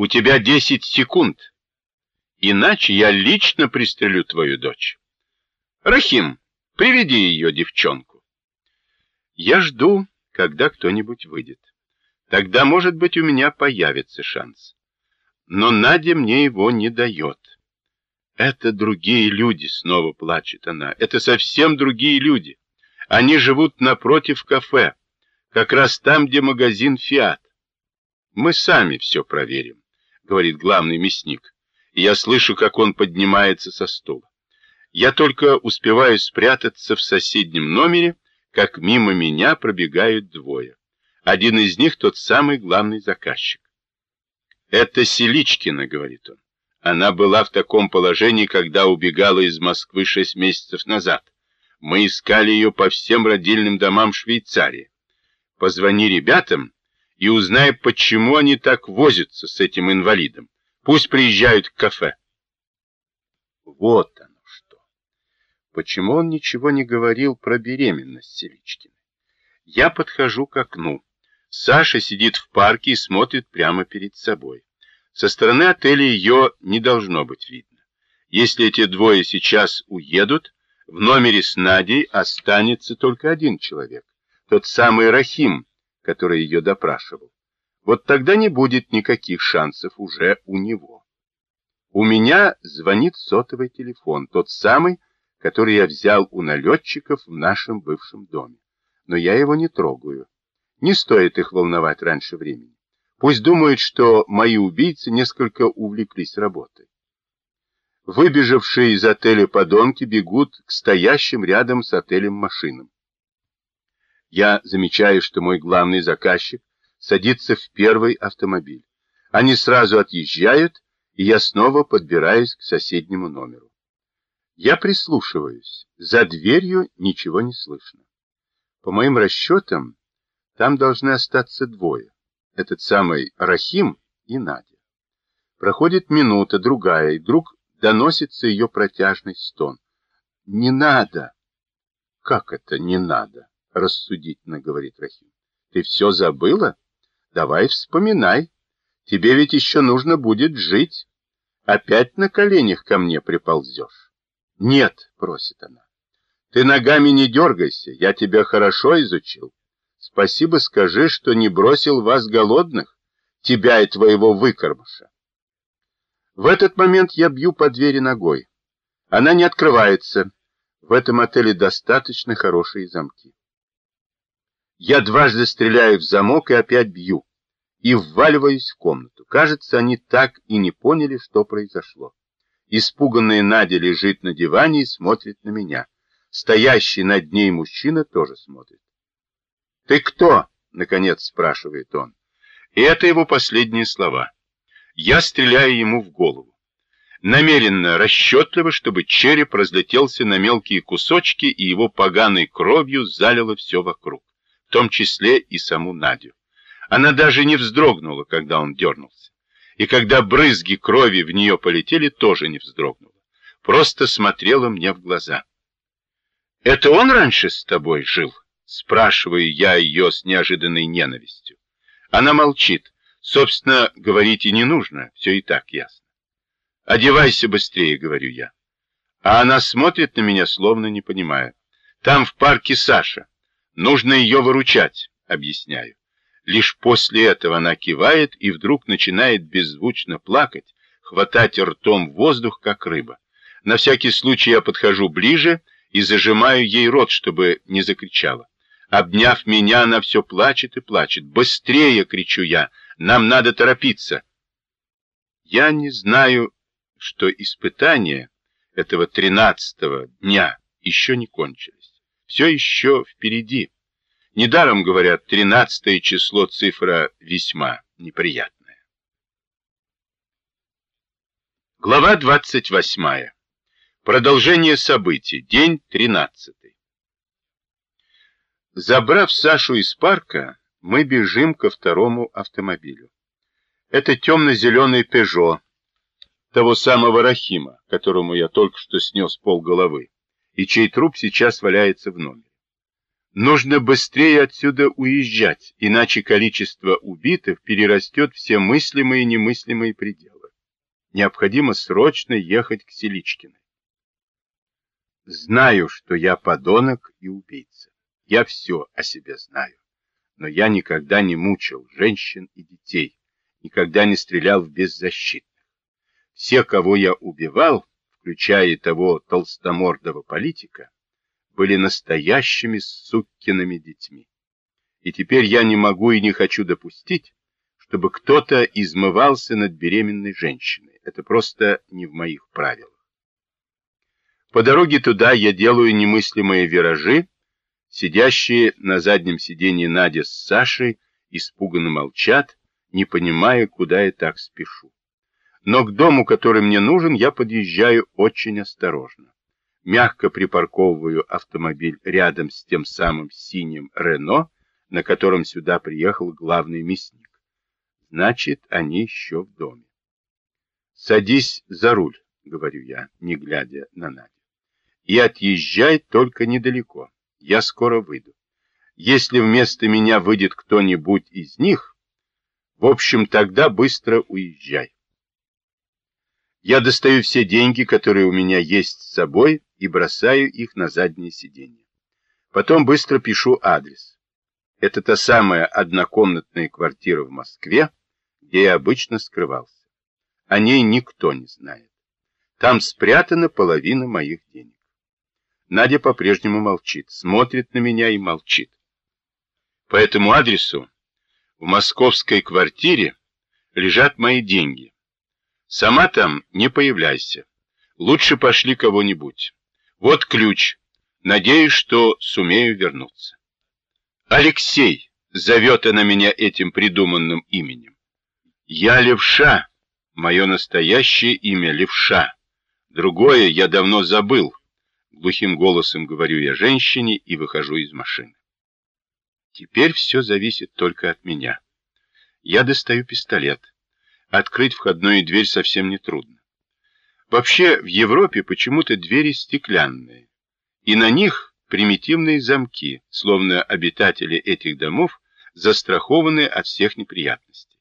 У тебя 10 секунд. Иначе я лично пристрелю твою дочь. Рахим, приведи ее девчонку. Я жду, когда кто-нибудь выйдет. Тогда, может быть, у меня появится шанс. Но Надя мне его не дает. Это другие люди, снова плачет она. Это совсем другие люди. Они живут напротив кафе, как раз там, где магазин «Фиат». Мы сами все проверим, говорит главный мясник. И я слышу, как он поднимается со стула. Я только успеваю спрятаться в соседнем номере, как мимо меня пробегают двое. Один из них тот самый главный заказчик. «Это Селичкина», — говорит он. Она была в таком положении, когда убегала из Москвы шесть месяцев назад. Мы искали ее по всем родильным домам Швейцарии. Позвони ребятам и узнай, почему они так возятся с этим инвалидом. Пусть приезжают к кафе. Вот оно что. Почему он ничего не говорил про беременность Селичкиной? Я подхожу к окну. Саша сидит в парке и смотрит прямо перед собой. Со стороны отеля ее не должно быть видно. Если эти двое сейчас уедут, в номере с Надей останется только один человек. Тот самый Рахим, который ее допрашивал. Вот тогда не будет никаких шансов уже у него. У меня звонит сотовый телефон, тот самый, который я взял у налетчиков в нашем бывшем доме. Но я его не трогаю. Не стоит их волновать раньше времени. Пусть думают, что мои убийцы несколько увлеклись работой. Выбежавшие из отеля подонки бегут к стоящим рядом с отелем машинам. Я замечаю, что мой главный заказчик садится в первый автомобиль. Они сразу отъезжают, и я снова подбираюсь к соседнему номеру. Я прислушиваюсь. За дверью ничего не слышно. По моим расчетам, там должны остаться двое этот самый Рахим и Надя. Проходит минута, другая, и вдруг доносится ее протяжный стон. «Не надо!» «Как это не надо?» — рассудительно говорит Рахим. «Ты все забыла? Давай вспоминай. Тебе ведь еще нужно будет жить. Опять на коленях ко мне приползешь». «Нет», — просит она. «Ты ногами не дергайся, я тебя хорошо изучил. Спасибо скажи, что не бросил вас голодных, тебя и твоего выкормыша. В этот момент я бью по двери ногой. Она не открывается. В этом отеле достаточно хорошие замки. Я дважды стреляю в замок и опять бью. И вваливаюсь в комнату. Кажется, они так и не поняли, что произошло. Испуганная Надя лежит на диване и смотрит на меня. Стоящий над ней мужчина тоже смотрит. «Ты кто?» — наконец спрашивает он. И это его последние слова. Я стреляю ему в голову. Намеренно, расчетливо, чтобы череп разлетелся на мелкие кусочки и его поганой кровью залило все вокруг, в том числе и саму Надю. Она даже не вздрогнула, когда он дернулся. И когда брызги крови в нее полетели, тоже не вздрогнула. Просто смотрела мне в глаза. «Это он раньше с тобой жил?» Спрашиваю я ее с неожиданной ненавистью. Она молчит. Собственно, говорить и не нужно, все и так ясно. «Одевайся быстрее», — говорю я. А она смотрит на меня, словно не понимая. «Там в парке Саша. Нужно ее выручать», — объясняю. Лишь после этого она кивает и вдруг начинает беззвучно плакать, хватать ртом воздух, как рыба. На всякий случай я подхожу ближе и зажимаю ей рот, чтобы не закричала. Обняв меня, она все плачет и плачет. «Быстрее!» — кричу я. «Нам надо торопиться!» Я не знаю, что испытания этого тринадцатого дня еще не кончились. Все еще впереди. Недаром говорят, тринадцатое число цифра весьма неприятная. Глава двадцать восьмая. Продолжение событий. День тринадцатый. Забрав Сашу из парка, мы бежим ко второму автомобилю. Это темно-зеленый «Пежо» того самого Рахима, которому я только что снес пол головы, и чей труп сейчас валяется в номере. Нужно быстрее отсюда уезжать, иначе количество убитых перерастет все мыслимые и немыслимые пределы. Необходимо срочно ехать к Селичкиной. Знаю, что я подонок и убийца. Я все о себе знаю. Но я никогда не мучил женщин и детей, никогда не стрелял в беззащитных. Все, кого я убивал, включая того толстомордого политика, были настоящими суккиными детьми. И теперь я не могу и не хочу допустить, чтобы кто-то измывался над беременной женщиной. Это просто не в моих правилах. По дороге туда я делаю немыслимые виражи, сидящие на заднем сиденье Надя с Сашей испуганно молчат, не понимая, куда я так спешу. Но к дому, который мне нужен, я подъезжаю очень осторожно мягко припарковываю автомобиль рядом с тем самым синим Рено, на котором сюда приехал главный мясник. Значит, они еще в доме. «Садись за руль», — говорю я, не глядя на Надю. «И отъезжай только недалеко. Я скоро выйду. Если вместо меня выйдет кто-нибудь из них, в общем, тогда быстро уезжай. Я достаю все деньги, которые у меня есть с собой, и бросаю их на заднее сиденье. Потом быстро пишу адрес. Это та самая однокомнатная квартира в Москве, где я обычно скрывался. О ней никто не знает. Там спрятана половина моих денег. Надя по-прежнему молчит, смотрит на меня и молчит. По этому адресу в московской квартире лежат мои деньги. Сама там не появляйся. Лучше пошли кого-нибудь. Вот ключ. Надеюсь, что сумею вернуться. Алексей, зовет она меня этим придуманным именем. Я левша. Мое настоящее имя левша. Другое я давно забыл. Глухим голосом говорю я женщине и выхожу из машины. Теперь все зависит только от меня. Я достаю пистолет. Открыть входную дверь совсем не трудно. Вообще в Европе почему-то двери стеклянные, и на них примитивные замки, словно обитатели этих домов застрахованы от всех неприятностей.